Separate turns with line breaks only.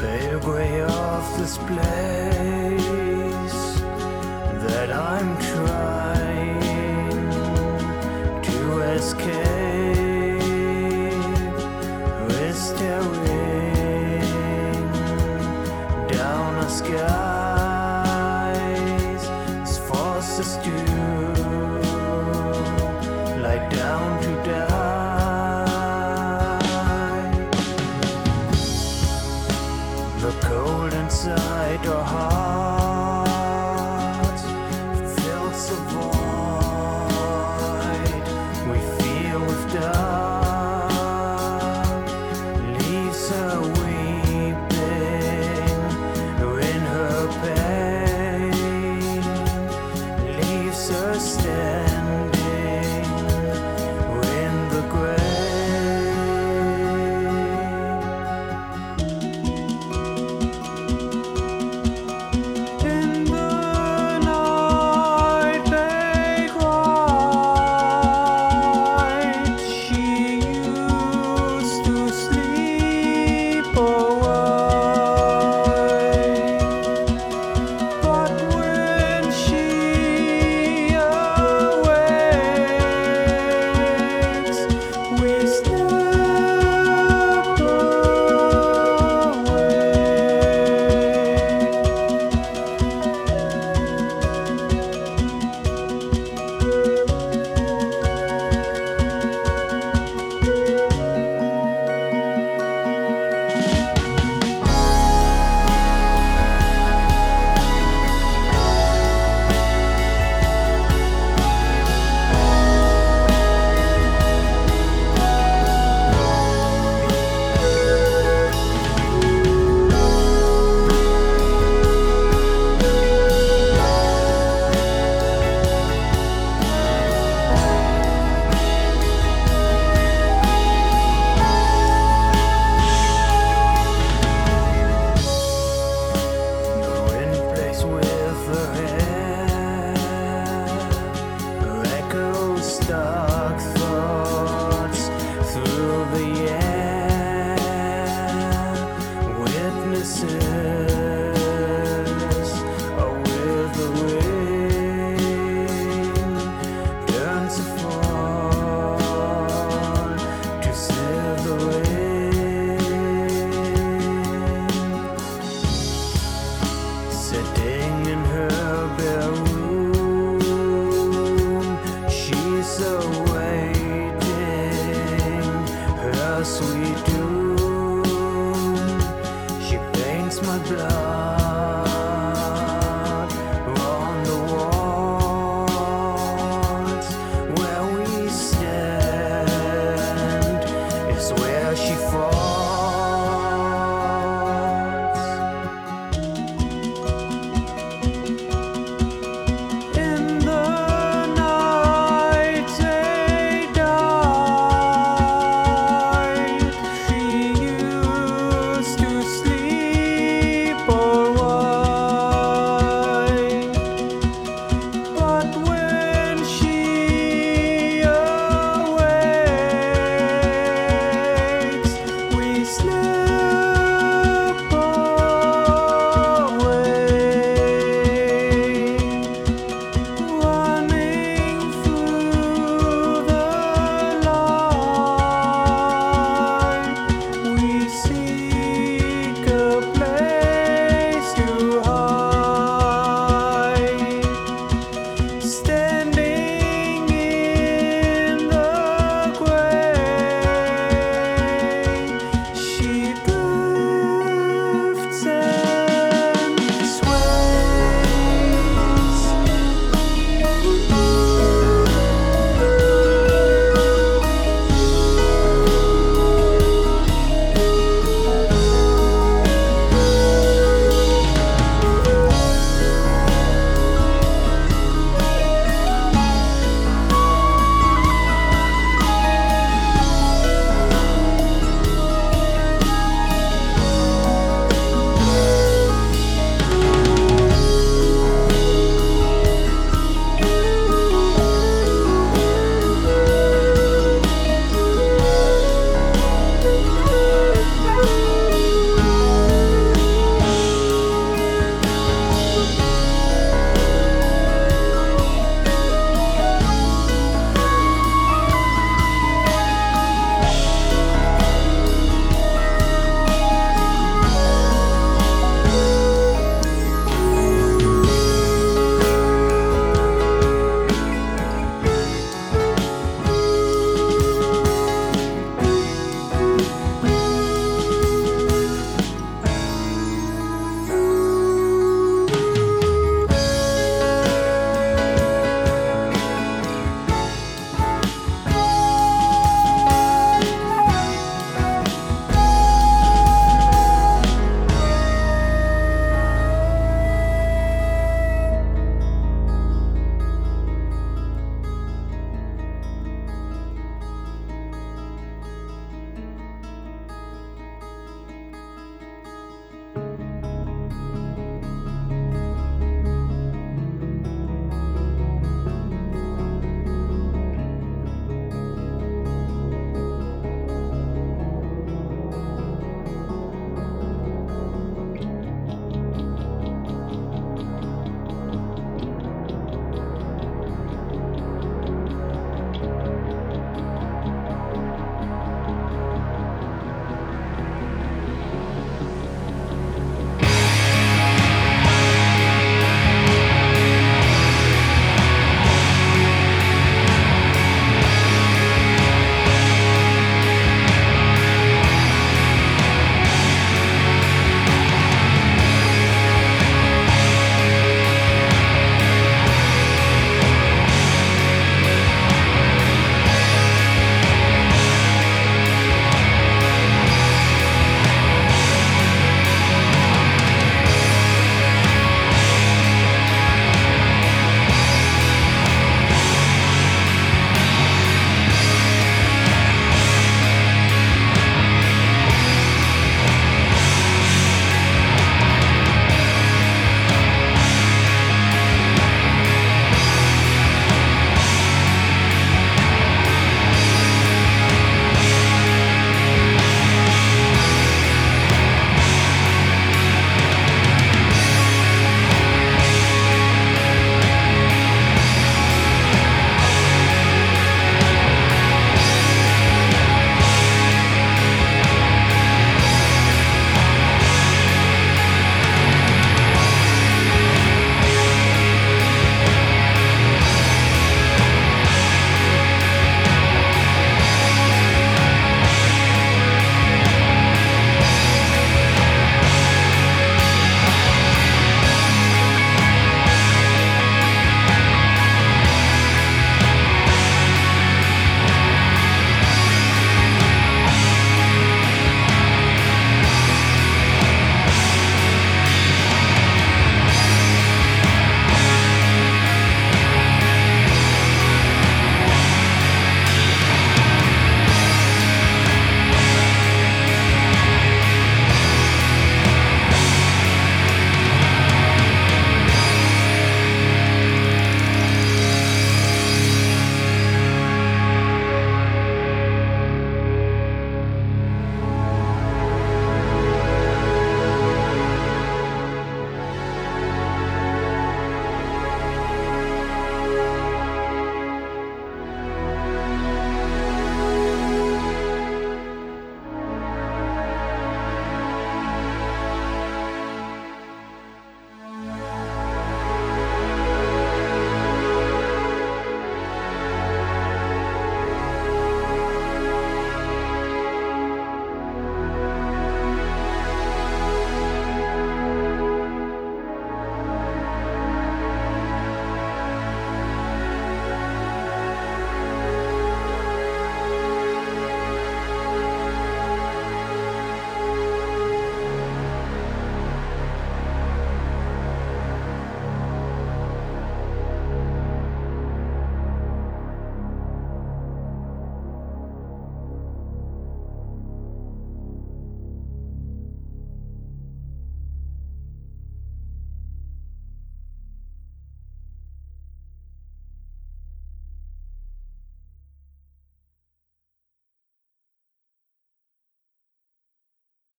Pay your way off this place that I'm trying to escape. We're staring down a sky.